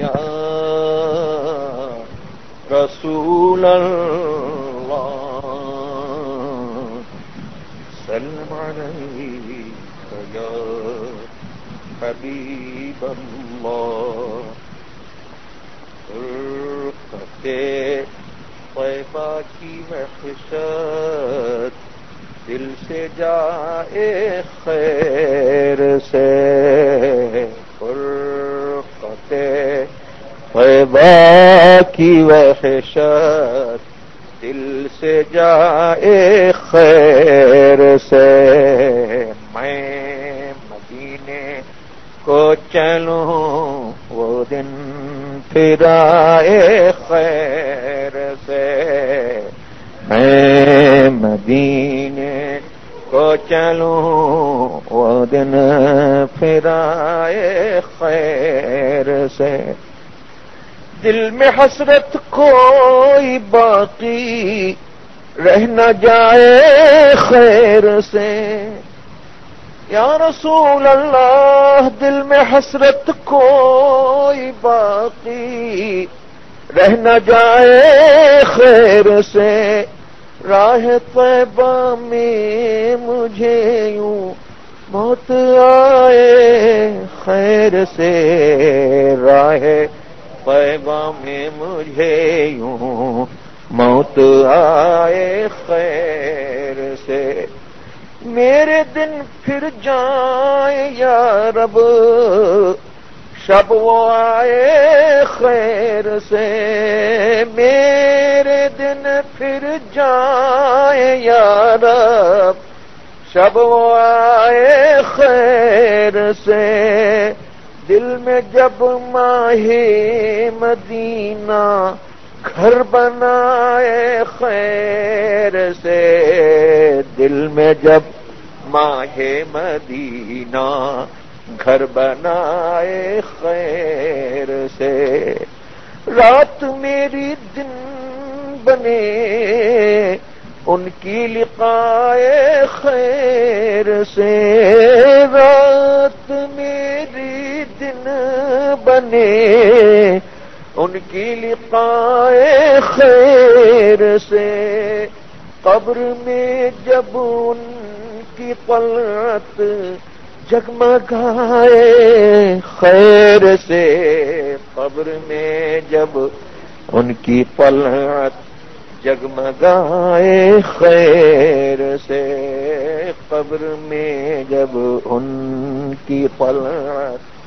یا رسول اللہ سلم علیک یا حبیب اللہ فرقتے طیبہ کی وحشت دل سے جائے خیر سے. طیبہ کی وحشت، دل سے جائے خیر سے۔ میں مدینے کو چلوں، وہ دن پھر آئے خیر سے۔ میں مدینے کو چلوں، وہ دن پھر آئے خیر سے۔ دل میں حسرت کوئی باقی رہ نہ جائے خیر سے۔ یا رسول اللہ، دل میں حسرت کوئی باقی رہ نہ جائے خیر سے۔ راہ طیبہ میں مجھے یوں موت آئے خیر سے۔ راہ طیبہ میں مجھے یوں موت آئے خیر سے۔ میرے دن پھر جائے یا رب، شب وہ آئے خیر سے۔ میرے دن پھر جائے یا رب، شب وہ آئے خیر سے۔ دل میں جب ماہ مدینہ گھر بنائے خیر سے، دل میں جب ماہ مدینہ گھر بنائے خیر سے، رات میری دن بنے، ان کی لقائے خیر سے، رات میری دن بنے، ان کی لقائے خیر سے۔ قبر میں جب ان کی پلت جگمگائے خیر سے، قبر میں جب ان کی پلت جگمگائے خیر سے۔ قبر میں جب ان کی پلت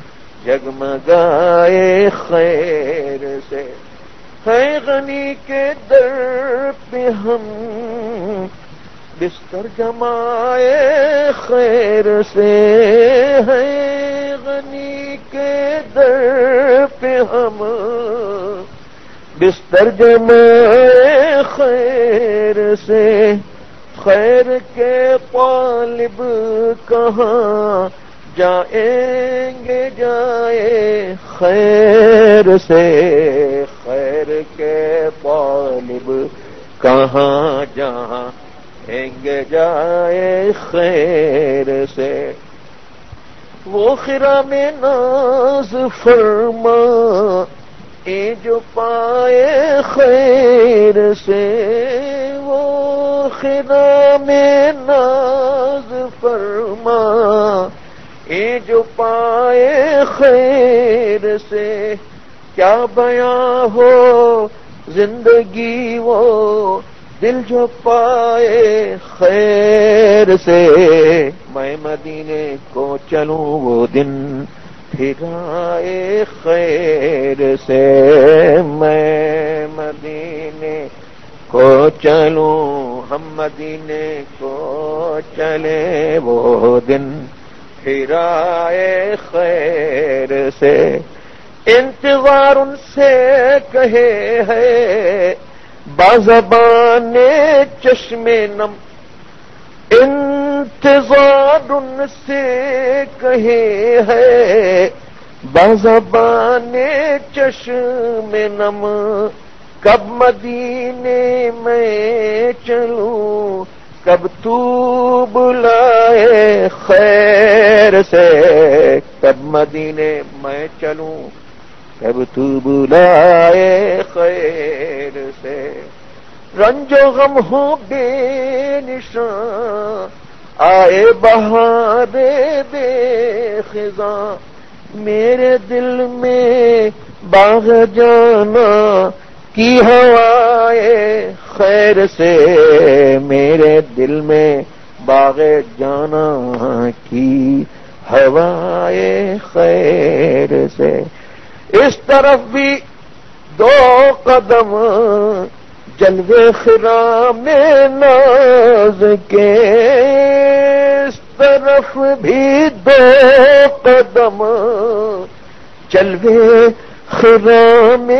جگمگائے خیر سے۔ ہے غنی کے در پہ ہم بستر جمائے خیر سے۔ ہے غنی کے در پہ ہم بستر جمائے خیر سے۔ خیر کے طالب کہاں جائیں گے جائے خیر سے۔ خیر کے طالب کہاں جہاں گے؟ جائے خیر سے۔ وہ خرا میں ناز فرما، اے جو پائے خیر سے۔ وہ خرا میں ناز فرما اے جو پائے خیر سے، کیا بیاں ہو زندگی وہ؟ دل جو پائے خیر سے، میں مدینے کو چلوں وہ دن پھر آئے خیر سے۔ میں مدینے کو چلوں، ہم مدینے کو چلے وہ دن پھر خیر سے۔ انتظار ان سے کہے ہے بازبان چشم نم۔ انتظار ان سے کہے ہے بازبان چشم نم۔ کب مدینے میں چلوں کب تو بلائے خیر سے، کب مدینے میں چلوں، کب تو بلائے خیر سے۔ رنج و غم ہو بے نشان، آئے بہار بے خزاں۔ میرے دل میں باغ جانا، کی ہوائے خیر سے میرے دل میں باغ جانا کی ہوائے خیر سے۔ اس طرف بھی دو قدم جلوے خرام ناز کے۔ اس طرف بھی دو قدم جلوے خرام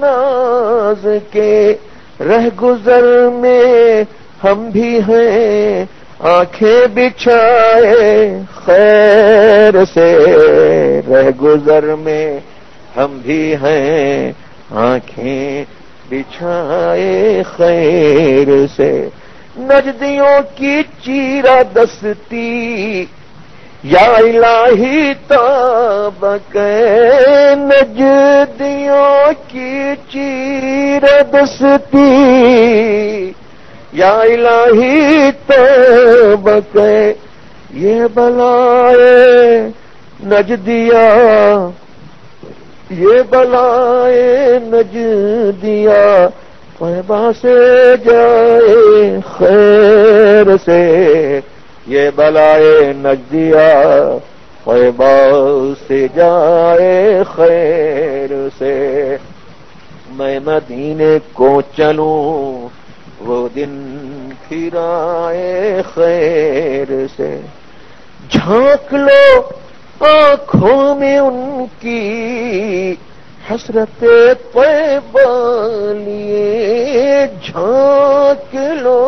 ناز کے۔ رہ گزر میں ہم بھی ہیں، آنکھیں بچھائے خیر سے۔ رہ گزر میں ہم بھی ہیں، آنکھیں بچھائے خیر سے۔ نجدیوں کی چیرا دستی یا الہی تاب نجدیوں کی چیر دستی، یا الہی تاب یہ بلائے نجدیا یہ بلائے نج دیا سے جائے خیر سے۔ یہ بلائے نج دیا سے جائے خیر سے۔ میں مدینے کو چلوں، وہ دن پھرائے خیر سے۔ جھانک لو آنکھوں میں ان کی، حسرت لیے۔ جھانک لو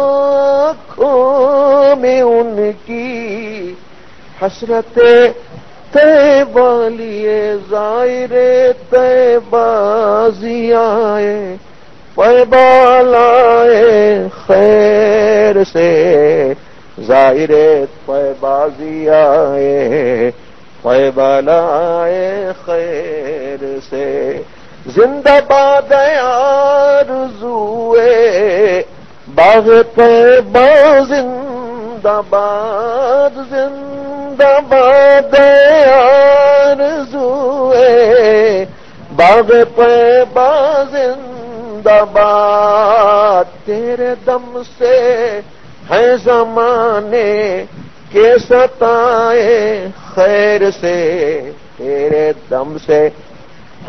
آنکھوں میں ان کی حسرت تے بالیے ظاہر تے بازی آئے بالائے خیر سے ظاہر پہ بازی آئے پے بالائے خیر سے زندہ باد آرزوئے باغ پہ با زندہ باد زندہ باد آرزوئے باغ پہ با باد تیرے دم سے ہے زمانے کے ستائے خیر سے۔ تیرے دم سے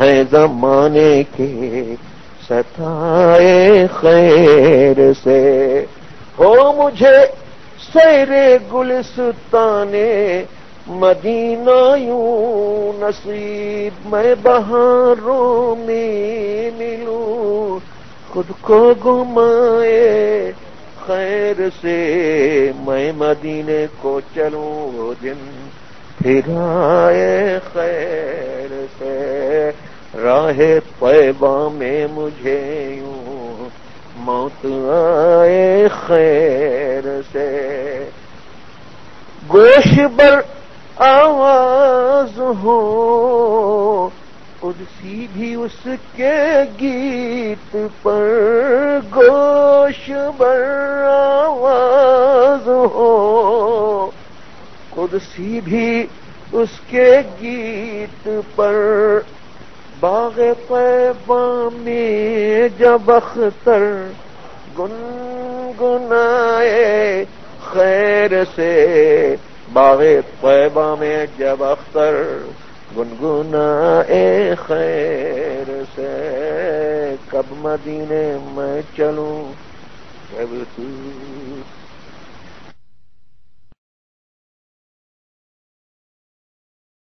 ہیں زمانے کے ستائے خیر سے۔ ہو مجھے سیر گلستانے مدینہ یوں نصیب میں بہاروں میں ملوں، خود کو گمائے خیر سے، میں مدینے کو چلوں، دن پھر آئے خیر سے۔ راہ پیبا میں مجھے یوں موت آئے خیر گوش بر آواز ہو قدسی بھی اس کے گیت پر گوش بر آواز ہو قدسی بھی اس کے گیت پر باغ پیبا میں جب اختر گنگنائے۔ خیر سے۔ باغ پیبا میں جب اختر، گنگنا اے خیر سے۔ کب مدینے میں چلوں؟ جب تو